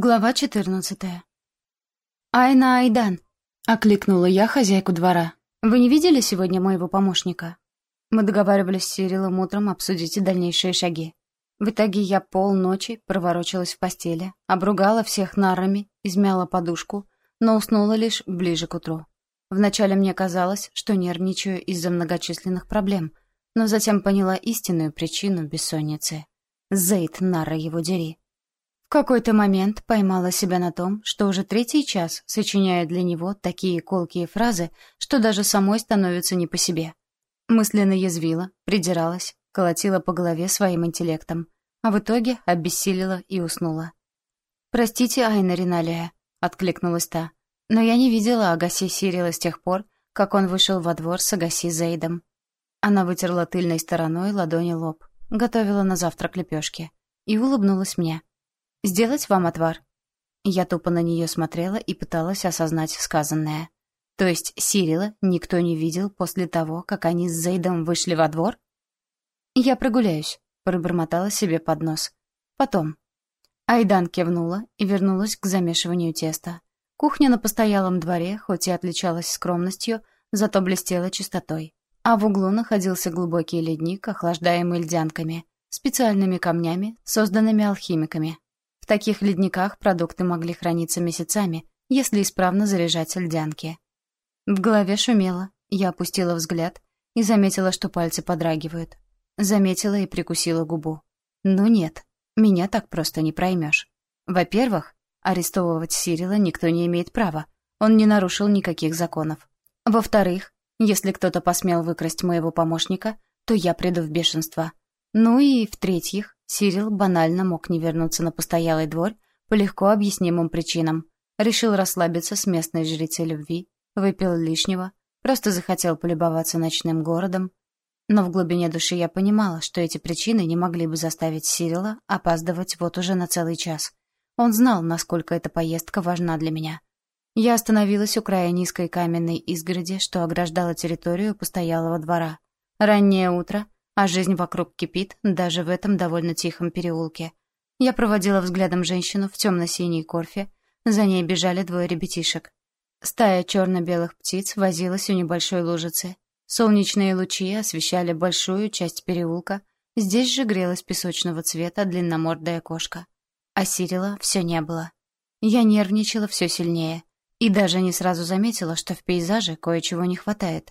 Глава четырнадцатая. «Айна Айдан!» — окликнула я хозяйку двора. «Вы не видели сегодня моего помощника?» Мы договаривались с Сирилом утром обсудить дальнейшие шаги. В итоге я полночи проворочилась в постели, обругала всех нарами, измяла подушку, но уснула лишь ближе к утру. Вначале мне казалось, что нервничаю из-за многочисленных проблем, но затем поняла истинную причину бессонницы. Зейд, нара его дери. В какой-то момент поймала себя на том, что уже третий час сочиняю для него такие колкие фразы, что даже самой становится не по себе. Мысленно язвила, придиралась, колотила по голове своим интеллектом, а в итоге обессилила и уснула. «Простите, Айна Риналия», — откликнулась та, «но я не видела Агаси Сирила с тех пор, как он вышел во двор с Агаси Зейдом». Она вытерла тыльной стороной ладони лоб, готовила на завтрак лепешки и улыбнулась мне. «Сделать вам отвар?» Я тупо на нее смотрела и пыталась осознать сказанное. То есть Сирила никто не видел после того, как они с Зейдом вышли во двор? «Я прогуляюсь», — пробормотала себе под нос. «Потом». Айдан кивнула и вернулась к замешиванию теста. Кухня на постоялом дворе, хоть и отличалась скромностью, зато блестела чистотой. А в углу находился глубокий ледник, охлаждаемый льдянками, специальными камнями, созданными алхимиками таких ледниках продукты могли храниться месяцами, если исправно заряжать льдянки. В голове шумело, я опустила взгляд и заметила, что пальцы подрагивают. Заметила и прикусила губу. Ну нет, меня так просто не проймешь. Во-первых, арестовывать Сирила никто не имеет права. Он не нарушил никаких законов. Во-вторых, если кто-то посмел выкрасть моего помощника, то я приду в бешенство. Ну и, в-третьих, Сирил банально мог не вернуться на постоялый двор по легко объяснимым причинам. Решил расслабиться с местной жрицей любви, выпил лишнего, просто захотел полюбоваться ночным городом. Но в глубине души я понимала, что эти причины не могли бы заставить Сирила опаздывать вот уже на целый час. Он знал, насколько эта поездка важна для меня. Я остановилась у края низкой каменной изгороди, что ограждала территорию постоялого двора. Раннее утро — а жизнь вокруг кипит, даже в этом довольно тихом переулке. Я проводила взглядом женщину в темно-синей корфе, за ней бежали двое ребятишек. Стая черно-белых птиц возилась у небольшой лужицы. Солнечные лучи освещали большую часть переулка, здесь же грелась песочного цвета длинномордая кошка. А Сирила все не было. Я нервничала все сильнее и даже не сразу заметила, что в пейзаже кое-чего не хватает.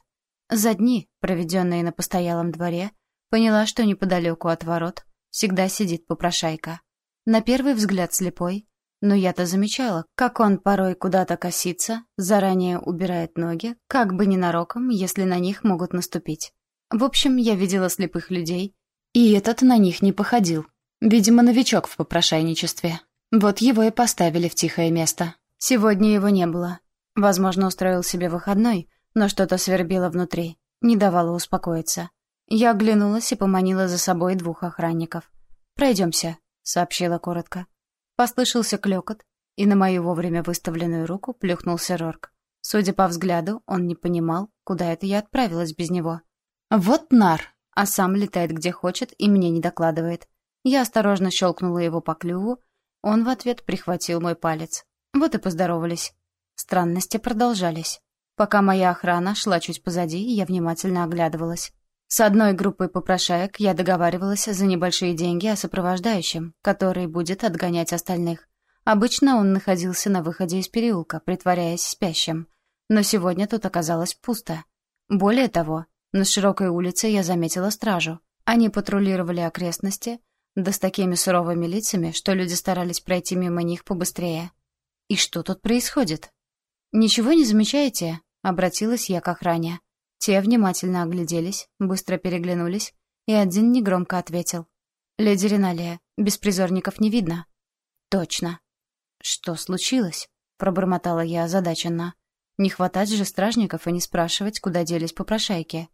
За дни, проведенные на постоялом дворе, Поняла, что неподалеку от ворот всегда сидит попрошайка. На первый взгляд слепой, но я-то замечала, как он порой куда-то косится, заранее убирает ноги, как бы ненароком, если на них могут наступить. В общем, я видела слепых людей, и этот на них не походил. Видимо, новичок в попрошайничестве. Вот его и поставили в тихое место. Сегодня его не было. Возможно, устроил себе выходной, но что-то свербило внутри, не давало успокоиться. Я оглянулась и поманила за собой двух охранников. «Пройдемся», — сообщила коротко. Послышался клёкот, и на мою вовремя выставленную руку плюхнулся Рорк. Судя по взгляду, он не понимал, куда это я отправилась без него. «Вот нар!» а сам летает где хочет и мне не докладывает. Я осторожно щелкнула его по клюву, он в ответ прихватил мой палец. Вот и поздоровались. Странности продолжались. Пока моя охрана шла чуть позади, я внимательно оглядывалась. С одной группой попрошаек я договаривалась за небольшие деньги о сопровождающем, который будет отгонять остальных. Обычно он находился на выходе из переулка, притворяясь спящим. Но сегодня тут оказалось пусто. Более того, на широкой улице я заметила стражу. Они патрулировали окрестности, да с такими суровыми лицами, что люди старались пройти мимо них побыстрее. И что тут происходит? «Ничего не замечаете?» — обратилась я к охране. Те внимательно огляделись, быстро переглянулись, и один негромко ответил. «Леди Риналия, беспризорников не видно». «Точно». «Что случилось?» — пробормотала я озадаченно. «Не хватать же стражников и не спрашивать, куда делись попрошайки».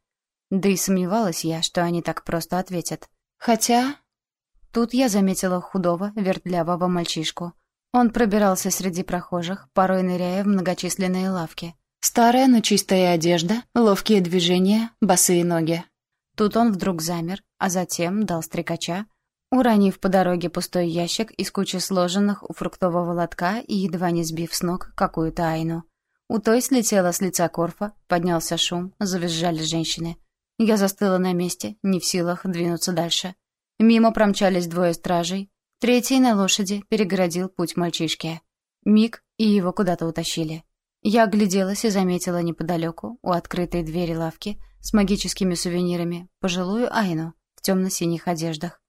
Да и сомневалась я, что они так просто ответят. Хотя... Тут я заметила худого, вертлявого мальчишку. Он пробирался среди прохожих, порой ныряя в многочисленные лавки. Старая, но чистая одежда, ловкие движения, босые ноги. Тут он вдруг замер, а затем дал стрекача, уронив по дороге пустой ящик из кучи сложенных у фруктового лотка и едва не сбив с ног какую-то Айну. У той слетела с лица Корфа, поднялся шум, завизжали женщины. Я застыла на месте, не в силах двинуться дальше. Мимо промчались двое стражей, третий на лошади перегородил путь мальчишке. Миг, и его куда-то утащили. Я огляделась и заметила неподалеку, у открытой двери лавки, с магическими сувенирами, пожилую Айну в темно-синих одеждах.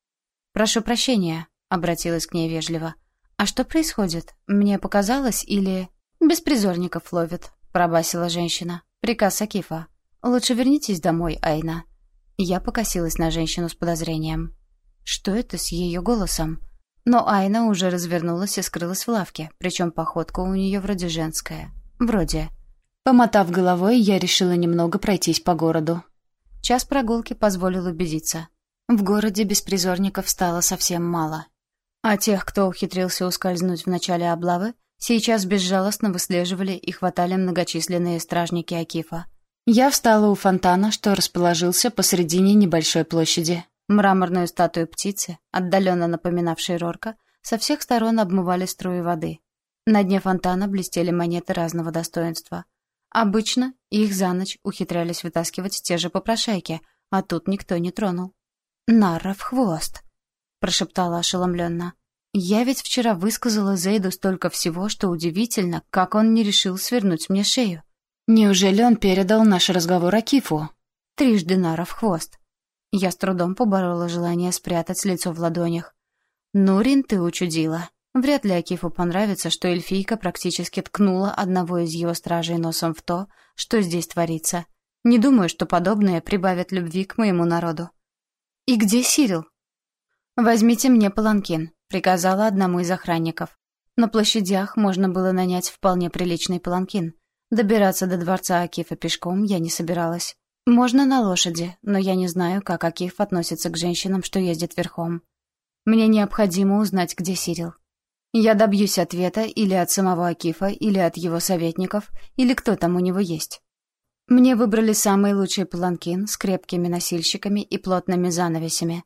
«Прошу прощения», — обратилась к ней вежливо. «А что происходит? Мне показалось или...» «Беспризорников ловят», — пробасила женщина. «Приказ Акифа. Лучше вернитесь домой, Айна». Я покосилась на женщину с подозрением. Что это с ее голосом? Но Айна уже развернулась и скрылась в лавке, причем походка у нее вроде женская. Вроде. Помотав головой, я решила немного пройтись по городу. Час прогулки позволил убедиться. В городе беспризорников стало совсем мало. А тех, кто ухитрился ускользнуть в начале облавы, сейчас безжалостно выслеживали и хватали многочисленные стражники Акифа. Я встала у фонтана, что расположился посредине небольшой площади. Мраморную статую птицы, отдаленно напоминавшей Рорка, со всех сторон обмывали струи воды. На дне фонтана блестели монеты разного достоинства. Обычно их за ночь ухитрялись вытаскивать те же попрошайки, а тут никто не тронул. «Нара в хвост», — прошептала ошеломленно. «Я ведь вчера высказала Зейду столько всего, что удивительно, как он не решил свернуть мне шею. Неужели он передал наш разговор Акифу? Трижды Нара в хвост». Я с трудом поборола желание спрятать лицо в ладонях. «Нурин, ты учудила. Вряд ли Акифу понравится, что эльфийка практически ткнула одного из его стражей носом в то, что здесь творится. Не думаю, что подобное прибавит любви к моему народу. «И где Сирил?» «Возьмите мне паланкин», — приказала одному из охранников. На площадях можно было нанять вполне приличный паланкин. Добираться до дворца Акифа пешком я не собиралась. Можно на лошади, но я не знаю, как Акиф относится к женщинам, что ездят верхом. Мне необходимо узнать, где Сирил. Я добьюсь ответа или от самого Акифа, или от его советников, или кто там у него есть. Мне выбрали самый лучший паланкин с крепкими носильщиками и плотными занавесями.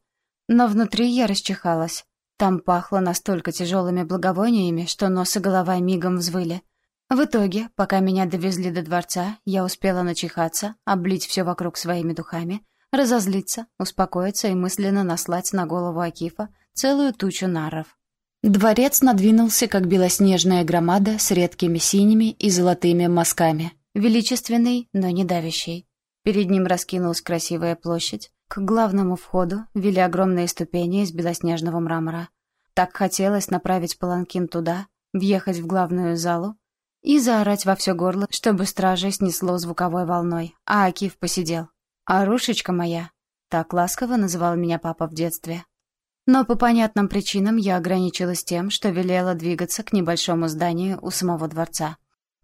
Но внутри я расчихалась. Там пахло настолько тяжелыми благовониями, что нос и голова мигом взвыли. В итоге, пока меня довезли до дворца, я успела начихаться, облить все вокруг своими духами, разозлиться, успокоиться и мысленно наслать на голову Акифа целую тучу наров. Дворец надвинулся, как белоснежная громада с редкими синими и золотыми мазками. Величественный, но не давящий. Перед ним раскинулась красивая площадь. К главному входу вели огромные ступени из белоснежного мрамора. Так хотелось направить паланкин туда, въехать в главную залу и заорать во все горло, чтобы стражей снесло звуковой волной, а Акив посидел. «Арушечка моя», — так ласково называл меня папа в детстве. Но по понятным причинам я ограничилась тем, что велела двигаться к небольшому зданию у самого дворца.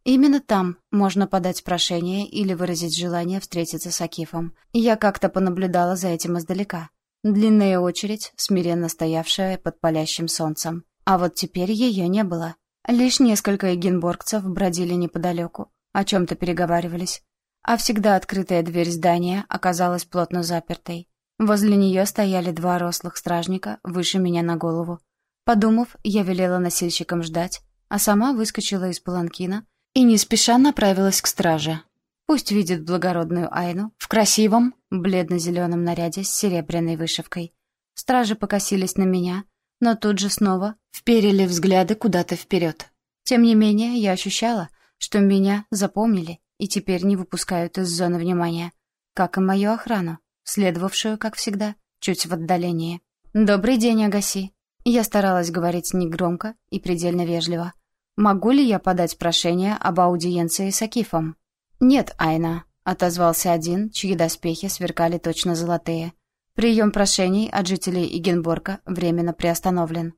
Именно там можно подать прошение или выразить желание встретиться с Акифом. Я как-то понаблюдала за этим издалека. Длинная очередь, смиренно стоявшая под палящим солнцем. А вот теперь ее не было. Лишь несколько эгенборгцев бродили неподалеку, о чем-то переговаривались. А всегда открытая дверь здания оказалась плотно запертой. Возле нее стояли два рослых стражника, выше меня на голову. Подумав, я велела носильщикам ждать, а сама выскочила из паланкина и не спеша направилась к страже. Пусть видит благородную Айну в красивом, бледно-зеленом наряде с серебряной вышивкой. Стражи покосились на меня, но тут же снова вперили взгляды куда-то вперед. Тем не менее, я ощущала, что меня запомнили и теперь не выпускают из зоны внимания, как и мою охрану следовавшую, как всегда, чуть в отдалении. «Добрый день, Агаси». Я старалась говорить негромко и предельно вежливо. «Могу ли я подать прошение об аудиенции с Акифом?» «Нет, Айна», — отозвался один, чьи доспехи сверкали точно золотые. «Прием прошений от жителей Игенборга временно приостановлен».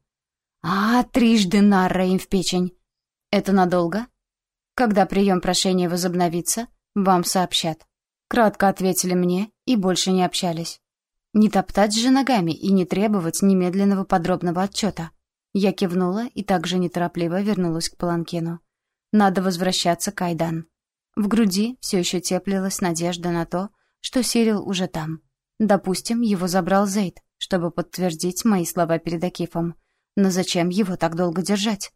«А, трижды нарра им в печень!» «Это надолго?» «Когда прием прошения возобновится, вам сообщат». Кратко ответили мне и больше не общались. Не топтать же ногами и не требовать немедленного подробного отчета. Я кивнула и также неторопливо вернулась к Паланкину. Надо возвращаться к Айдан. В груди все еще теплилась надежда на то, что Сирил уже там. Допустим, его забрал Зейд. чтобы подтвердить мои слова перед Акифом. Но зачем его так долго держать?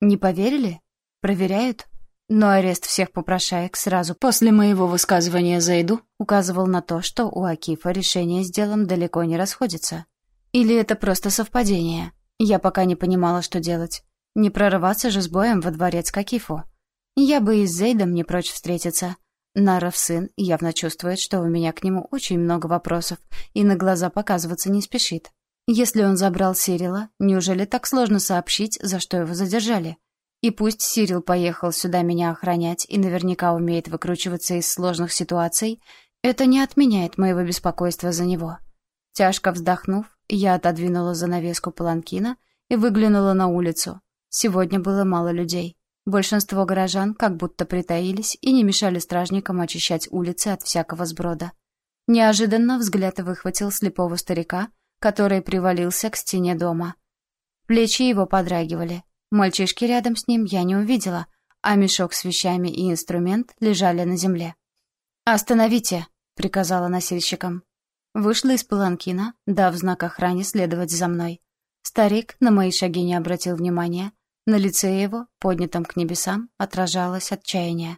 Не поверили? Проверяют? Но арест всех попрошаек сразу после моего высказывания Зайду указывал на то, что у Акифа решение с делом далеко не расходится. Или это просто совпадение? Я пока не понимала, что делать. Не прорываться же с боем во дворец к Акифу. Я бы и с Зейдом не прочь встретиться. Наров сын явно чувствует, что у меня к нему очень много вопросов, и на глаза показываться не спешит. Если он забрал Сирила, неужели так сложно сообщить, за что его задержали? И пусть Сирил поехал сюда меня охранять и наверняка умеет выкручиваться из сложных ситуаций, это не отменяет моего беспокойства за него. Тяжко вздохнув, я отодвинула занавеску паланкина и выглянула на улицу. Сегодня было мало людей. Большинство горожан как будто притаились и не мешали стражникам очищать улицы от всякого сброда. Неожиданно взгляд выхватил слепого старика, который привалился к стене дома. Плечи его подрагивали. Мальчишки рядом с ним я не увидела, а мешок с вещами и инструмент лежали на земле. «Остановите!» — приказала носильщикам. Вышла из паланкина, дав знак охране следовать за мной. Старик на мои шаги не обратил внимания. На лице его, поднятом к небесам, отражалось отчаяние.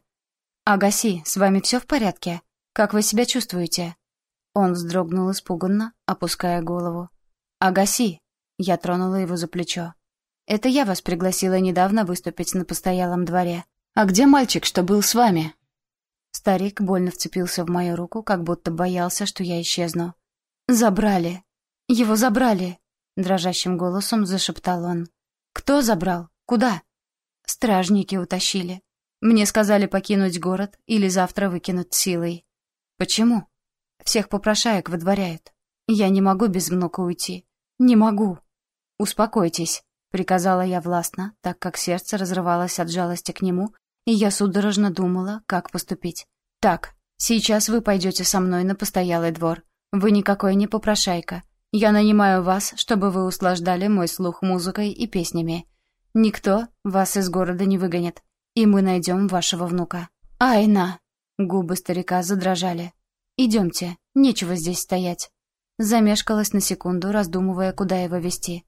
«Агаси, с вами все в порядке? Как вы себя чувствуете?» Он вздрогнул испуганно, опуская голову. «Агаси!» Я тронула его за плечо. Это я вас пригласила недавно выступить на постоялом дворе. А где мальчик, что был с вами?» Старик больно вцепился в мою руку, как будто боялся, что я исчезну. «Забрали! Его забрали!» Дрожащим голосом зашептал он. «Кто забрал? Куда?» «Стражники утащили. Мне сказали покинуть город или завтра выкинуть силой». «Почему?» «Всех попрошаек выдворяют. Я не могу без внука уйти. Не могу». «Успокойтесь приказала я властно, так как сердце разрывалось от жалости к нему, и я судорожно думала, как поступить. «Так, сейчас вы пойдете со мной на постоялый двор. Вы никакой не попрошайка. Я нанимаю вас, чтобы вы услаждали мой слух музыкой и песнями. Никто вас из города не выгонит, и мы найдем вашего внука». «Айна!» Губы старика задрожали. «Идемте, нечего здесь стоять». Замешкалась на секунду, раздумывая, куда его вести.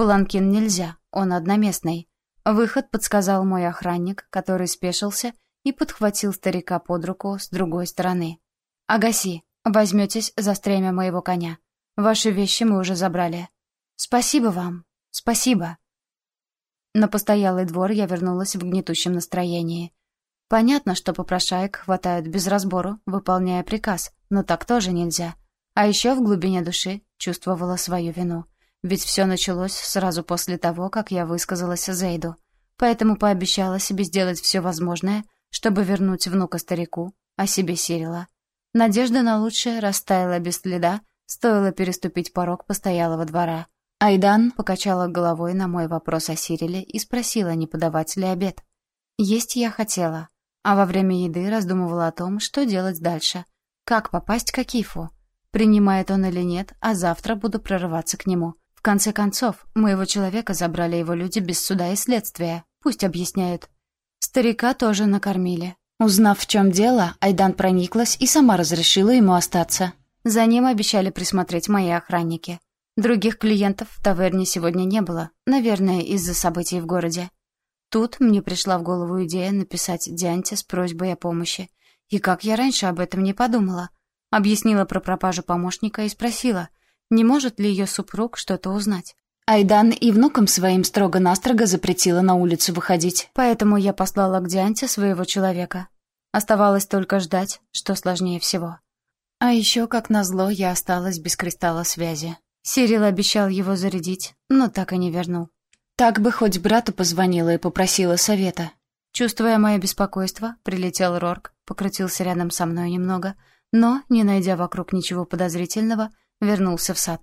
Паланкин нельзя, он одноместный. Выход подсказал мой охранник, который спешился и подхватил старика под руку с другой стороны. «Агаси, возьметесь за стремя моего коня. Ваши вещи мы уже забрали. Спасибо вам, спасибо». На постоялый двор я вернулась в гнетущем настроении. Понятно, что попрошаек хватают без разбору, выполняя приказ, но так тоже нельзя. А еще в глубине души чувствовала свою вину. Ведь все началось сразу после того, как я высказалась Зейду. Поэтому пообещала себе сделать все возможное, чтобы вернуть внука старику, а себе Сирила. Надежда на лучшее растаяла без следа, стоило переступить порог постоялого двора. Айдан покачала головой на мой вопрос о Сириле и спросила, не подавать ли обед. Есть я хотела, а во время еды раздумывала о том, что делать дальше. Как попасть к Акифу? Принимает он или нет, а завтра буду прорываться к нему. В конце концов, моего человека забрали его люди без суда и следствия. Пусть объясняют. Старика тоже накормили. Узнав, в чем дело, Айдан прониклась и сама разрешила ему остаться. За ним обещали присмотреть мои охранники. Других клиентов в таверне сегодня не было, наверное, из-за событий в городе. Тут мне пришла в голову идея написать Дианте с просьбой о помощи. И как я раньше об этом не подумала. Объяснила про пропажу помощника и спросила — не может ли ее супруг что-то узнать? Айдан и внукам своим строго-настрого запретила на улицу выходить, поэтому я послала к Дианте своего человека. Оставалось только ждать, что сложнее всего. А еще, как назло, я осталась без кристалла связи. Сирил обещал его зарядить, но так и не вернул. Так бы хоть брату позвонила и попросила совета. Чувствуя мое беспокойство, прилетел Рорк, покрутился рядом со мной немного, но, не найдя вокруг ничего подозрительного, вернулся в сад.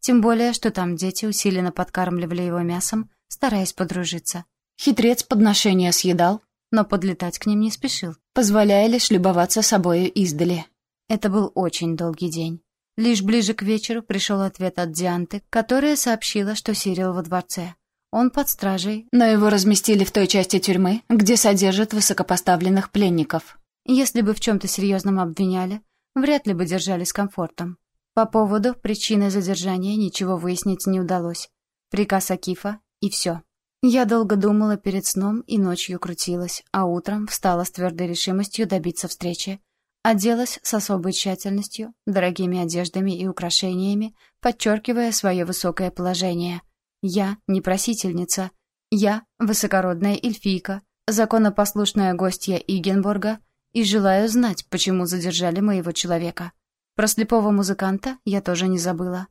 Тем более, что там дети усиленно подкармливали его мясом, стараясь подружиться. Хитрец подношения съедал, но подлетать к ним не спешил, позволяя лишь любоваться собою издали. Это был очень долгий день. Лишь ближе к вечеру пришел ответ от Дианты, которая сообщила, что Сирил во дворце. Он под стражей, но его разместили в той части тюрьмы, где содержат высокопоставленных пленников. Если бы в чем-то серьезном обвиняли, вряд ли бы держали с комфортом. По поводу причины задержания ничего выяснить не удалось. Приказ Акифа и все. Я долго думала перед сном и ночью крутилась, а утром встала с твердой решимостью добиться встречи. Оделась с особой тщательностью, дорогими одеждами и украшениями, подчеркивая свое высокое положение. Я не просительница. Я высокородная эльфийка, законопослушная гостья Игенборга, и желаю знать, почему задержали моего человека. Про слепого музыканта я тоже не забыла.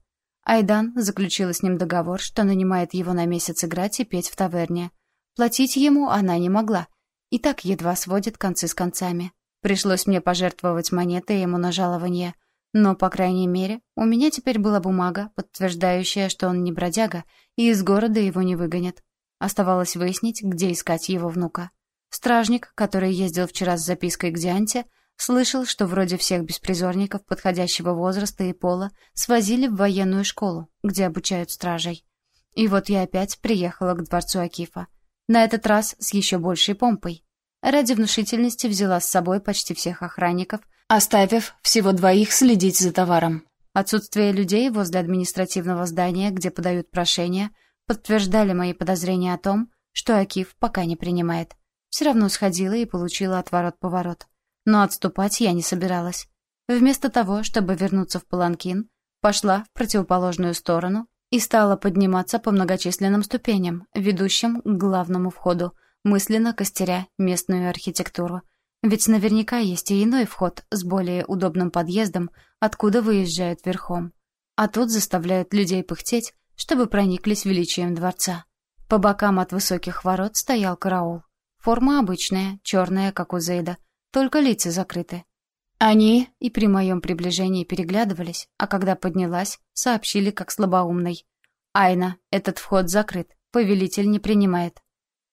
Айдан заключила с ним договор, что нанимает его на месяц играть и петь в таверне. Платить ему она не могла, и так едва сводит концы с концами. Пришлось мне пожертвовать монеты ему на жалование, но, по крайней мере, у меня теперь была бумага, подтверждающая, что он не бродяга, и из города его не выгонят. Оставалось выяснить, где искать его внука. Стражник, который ездил вчера с запиской к Дианте, Слышал, что вроде всех беспризорников подходящего возраста и пола свозили в военную школу, где обучают стражей. И вот я опять приехала к дворцу Акифа. На этот раз с еще большей помпой. Ради внушительности взяла с собой почти всех охранников, оставив всего двоих следить за товаром. Отсутствие людей возле административного здания, где подают прошения, подтверждали мои подозрения о том, что Акиф пока не принимает. Все равно сходила и получила отворот-поворот. Но отступать я не собиралась. Вместо того, чтобы вернуться в Паланкин, пошла в противоположную сторону и стала подниматься по многочисленным ступеням, ведущим к главному входу, мысленно костеря местную архитектуру. Ведь наверняка есть и иной вход с более удобным подъездом, откуда выезжают верхом. А тут заставляют людей пыхтеть, чтобы прониклись величием дворца. По бокам от высоких ворот стоял караул. Форма обычная, черная, как у Зейда — только лица закрыты. Они и при моем приближении переглядывались, а когда поднялась, сообщили как слабоумный. «Айна, этот вход закрыт, повелитель не принимает.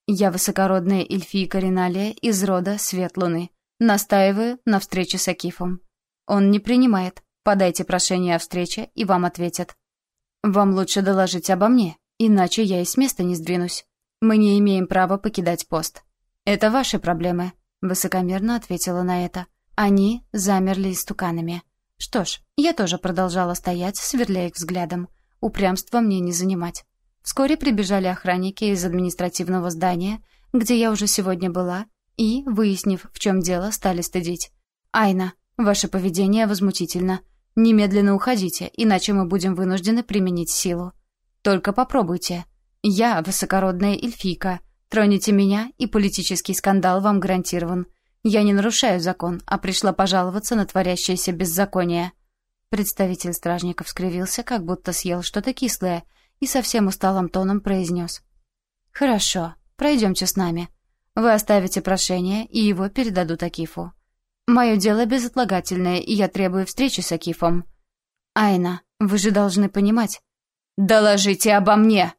Я высокородная эльфийка Риналия из рода Свет Луны. Настаиваю на встрече с Акифом. Он не принимает. Подайте прошение о встрече, и вам ответят. Вам лучше доложить обо мне, иначе я и с места не сдвинусь. Мы не имеем права покидать пост. Это ваши проблемы. Высокомерно ответила на это. Они замерли истуканами. Что ж, я тоже продолжала стоять, сверляя их взглядом. Упрямство мне не занимать. Вскоре прибежали охранники из административного здания, где я уже сегодня была, и, выяснив, в чем дело, стали стыдить. «Айна, ваше поведение возмутительно. Немедленно уходите, иначе мы будем вынуждены применить силу. Только попробуйте. Я высокородная эльфийка. Тронете меня, и политический скандал вам гарантирован. Я не нарушаю закон, а пришла пожаловаться на творящееся беззаконие». Представитель стражников скривился, как будто съел что-то кислое, и совсем усталым тоном произнес. «Хорошо, пройдемте с нами. Вы оставите прошение, и его передадут Акифу. Мое дело безотлагательное, и я требую встречи с Акифом. Айна, вы же должны понимать». «Доложите обо мне!»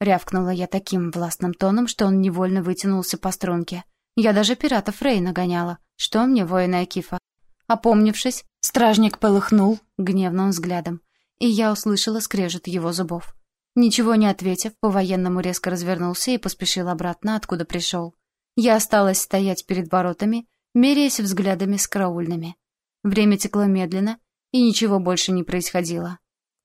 Рявкнула я таким властным тоном, что он невольно вытянулся по струнке. Я даже пиратов Рейна гоняла. Что мне, воины Акифа? Опомнившись, стражник полыхнул гневным взглядом, и я услышала скрежет его зубов. Ничего не ответив, по-военному резко развернулся и поспешил обратно, откуда пришел. Я осталась стоять перед воротами, меряясь взглядами с караульными. Время текло медленно, и ничего больше не происходило.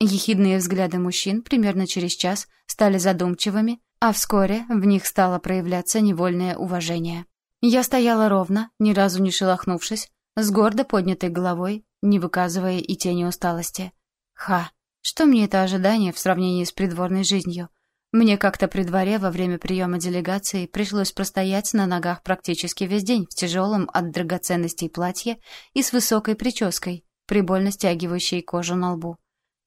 Ехидные взгляды мужчин примерно через час стали задумчивыми, а вскоре в них стало проявляться невольное уважение. Я стояла ровно, ни разу не шелохнувшись, с гордо поднятой головой, не выказывая и тени усталости. Ха! Что мне это ожидание в сравнении с придворной жизнью? Мне как-то при дворе во время приема делегации пришлось простоять на ногах практически весь день в тяжелом от драгоценностей платье и с высокой прической, прибольно стягивающей кожу на лбу.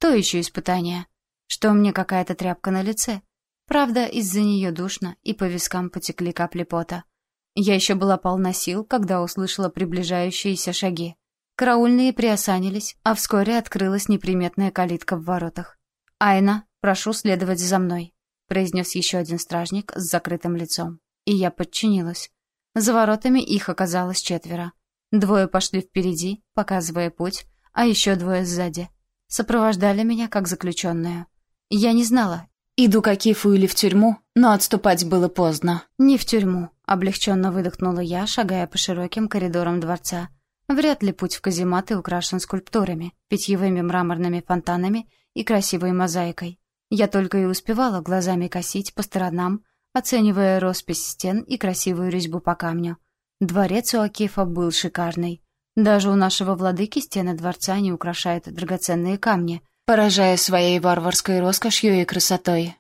То еще испытание. Что мне какая-то тряпка на лице. Правда, из-за нее душно, и по вискам потекли капли пота. Я еще была полна сил, когда услышала приближающиеся шаги. Караульные приосанились, а вскоре открылась неприметная калитка в воротах. «Айна, прошу следовать за мной», — произнес еще один стражник с закрытым лицом. И я подчинилась. За воротами их оказалось четверо. Двое пошли впереди, показывая путь, а еще двое сзади сопровождали меня как заключенную. Я не знала, иду к Акифу или в тюрьму, но отступать было поздно. Не в тюрьму, облегченно выдохнула я, шагая по широким коридорам дворца. Вряд ли путь в казематы украшен скульптурами, питьевыми мраморными фонтанами и красивой мозаикой. Я только и успевала глазами косить по сторонам, оценивая роспись стен и красивую резьбу по камню. Дворец у Акифа был шикарный. Даже у нашего владыки стены дворца не украшают драгоценные камни, поражая своей варварской роскошью и красотой.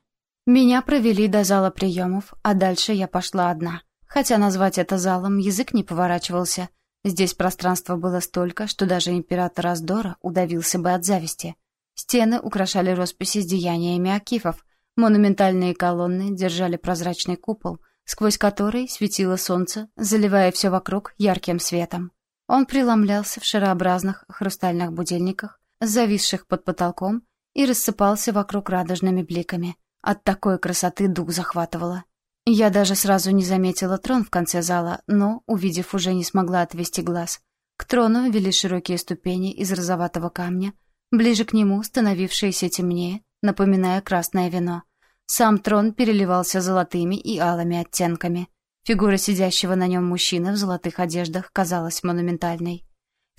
Меня провели до зала приемов, а дальше я пошла одна. Хотя назвать это залом язык не поворачивался. Здесь пространства было столько, что даже император Аздора удавился бы от зависти. Стены украшали росписи с деяниями акифов, монументальные колонны держали прозрачный купол, сквозь который светило солнце, заливая все вокруг ярким светом. Он преломлялся в шарообразных хрустальных будильниках, зависших под потолком, и рассыпался вокруг радужными бликами. От такой красоты дух захватывало. Я даже сразу не заметила трон в конце зала, но, увидев, уже не смогла отвести глаз. К трону вели широкие ступени из розоватого камня, ближе к нему становившиеся темнее, напоминая красное вино. Сам трон переливался золотыми и алыми оттенками. Фигура сидящего на нем мужчины в золотых одеждах казалась монументальной.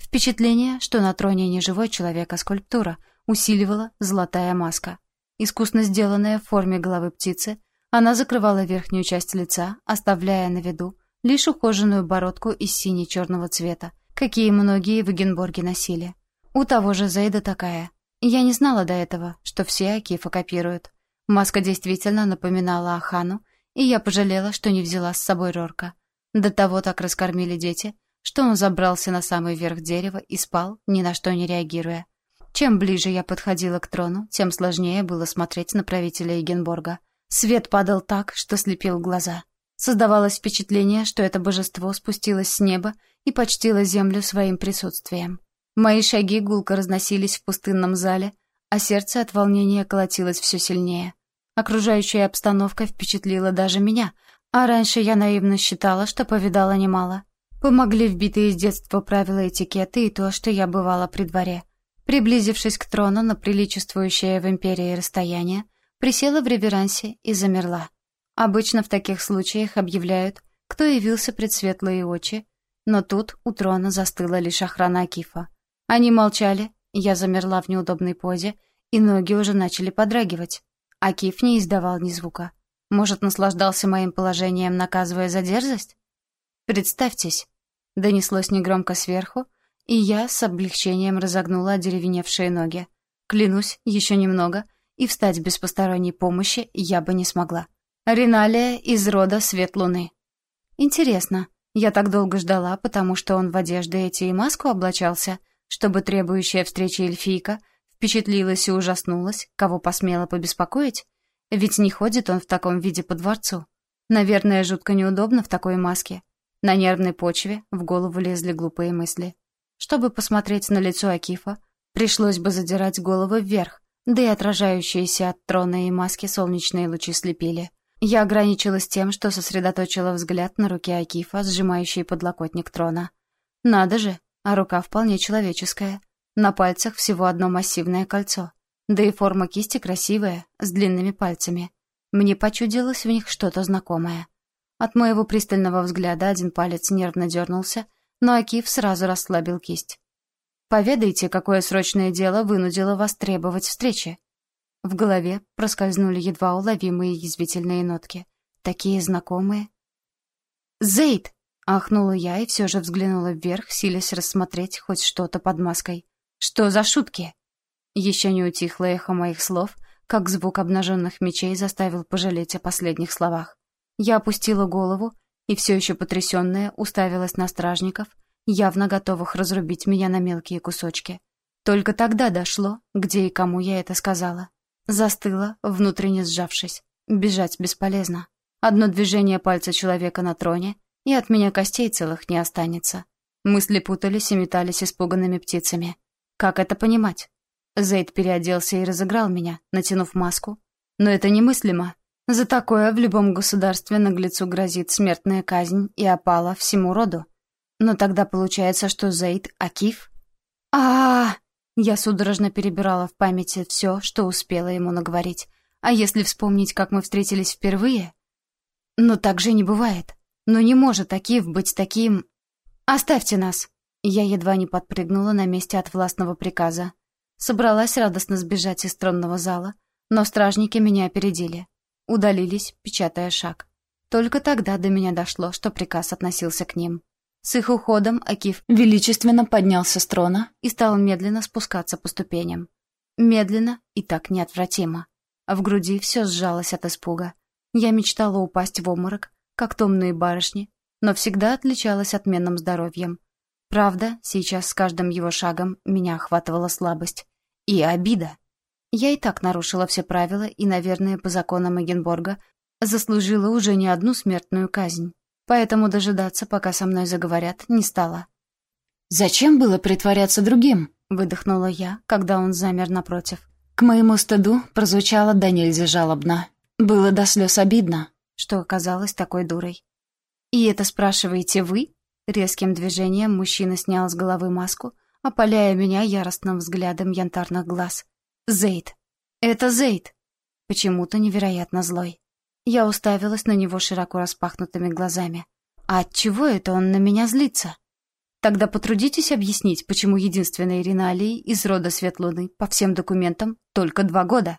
Впечатление, что на троне не живой человек, а скульптура, усиливала золотая маска. Искусно сделанная в форме головы птицы, она закрывала верхнюю часть лица, оставляя на виду лишь ухоженную бородку из сине-черного цвета, какие многие в Эгенборге носили. У того же Зейда такая. Я не знала до этого, что все Акифа копируют. Маска действительно напоминала Ахану, и я пожалела, что не взяла с собой Рорка. До того так раскормили дети, что он забрался на самый верх дерева и спал, ни на что не реагируя. Чем ближе я подходила к трону, тем сложнее было смотреть на правителя Егенборга. Свет падал так, что слепил глаза. Создавалось впечатление, что это божество спустилось с неба и почтило землю своим присутствием. Мои шаги гулко разносились в пустынном зале, а сердце от волнения колотилось все сильнее. Окружающая обстановка впечатлила даже меня, а раньше я наивно считала, что повидала немало. Помогли вбитые с детства правила этикета и то, что я бывала при дворе. Приблизившись к трону на приличествующее в империи расстояние, присела в реверансе и замерла. Обычно в таких случаях объявляют, кто явился пред светлые очи, но тут у трона застыла лишь охрана Акифа. Они молчали, я замерла в неудобной позе, и ноги уже начали подрагивать. Акиф не издавал ни звука. Может, наслаждался моим положением, наказывая за дерзость? «Представьтесь», — донеслось негромко сверху, и я с облегчением разогнула одеревеневшие ноги. Клянусь, еще немного, и встать без посторонней помощи я бы не смогла. Риналия из рода Свет Луны. Интересно, я так долго ждала, потому что он в одежды эти и маску облачался, чтобы требующая встречи эльфийка — Впечатлилась и ужаснулась, кого посмела побеспокоить? Ведь не ходит он в таком виде по дворцу. Наверное, жутко неудобно в такой маске. На нервной почве в голову лезли глупые мысли. Чтобы посмотреть на лицо Акифа, пришлось бы задирать голову вверх, да и отражающиеся от трона и маски солнечные лучи слепили. Я ограничилась тем, что сосредоточила взгляд на руке Акифа, сжимающей подлокотник трона. Надо же, а рука вполне человеческая. На пальцах всего одно массивное кольцо. Да и форма кисти красивая, с длинными пальцами. Мне почудилось в них что-то знакомое. От моего пристального взгляда один палец нервно дернулся, но Акиф сразу расслабил кисть. «Поведайте, какое срочное дело вынудило вас требовать встречи?» В голове проскользнули едва уловимые язвительные нотки. Такие знакомые. «Зейд!» — ахнула я и все же взглянула вверх, силясь рассмотреть хоть что-то под маской. «Что за шутки?» Еще не утихло эхо моих слов, как звук обнаженных мечей заставил пожалеть о последних словах. Я опустила голову и, все еще потрясенная, уставилась на стражников, явно готовых разрубить меня на мелкие кусочки. Только тогда дошло, где и кому я это сказала. Застыла, внутренне сжавшись. Бежать бесполезно. Одно движение пальца человека на троне, и от меня костей целых не останется. Мысли путались и метались испуганными птицами. Как это понимать? Зейд переоделся и разыграл меня, натянув маску. Но это немыслимо. За такое в любом государстве наглецу грозит смертная казнь и опала всему роду. Но тогда получается, что Зейд — Акиф? а, -а, -а Я судорожно перебирала в памяти все, что успела ему наговорить. А если вспомнить, как мы встретились впервые? Но так же не бывает. Но не может Акиф быть таким... «Оставьте нас!» Я едва не подпрыгнула на месте от властного приказа. Собралась радостно сбежать из тронного зала, но стражники меня опередили. Удалились, печатая шаг. Только тогда до меня дошло, что приказ относился к ним. С их уходом Акиф величественно поднялся с трона и стал медленно спускаться по ступеням. Медленно и так неотвратимо. В груди все сжалось от испуга. Я мечтала упасть в обморок, как томные барышни, но всегда отличалась отменным здоровьем. Правда, сейчас с каждым его шагом меня охватывала слабость. И обида. Я и так нарушила все правила и, наверное, по законам Эгенборга, заслужила уже не одну смертную казнь поэтому дожидаться, пока со мной заговорят, не стала. «Зачем было притворяться другим?» — выдохнула я, когда он замер напротив. К моему стыду прозвучало до нельзя жалобно. Было до слез обидно, что оказалось такой дурой. «И это спрашиваете вы?» Резким движением мужчина снял с головы маску, опаляя меня яростным взглядом янтарных глаз. «Зейд! Это Зейд!» Почему-то невероятно злой. Я уставилась на него широко распахнутыми глазами. А отчего это он на меня злится? Тогда потрудитесь объяснить, почему единственной Риналии из рода Светлуны по всем документам только два года.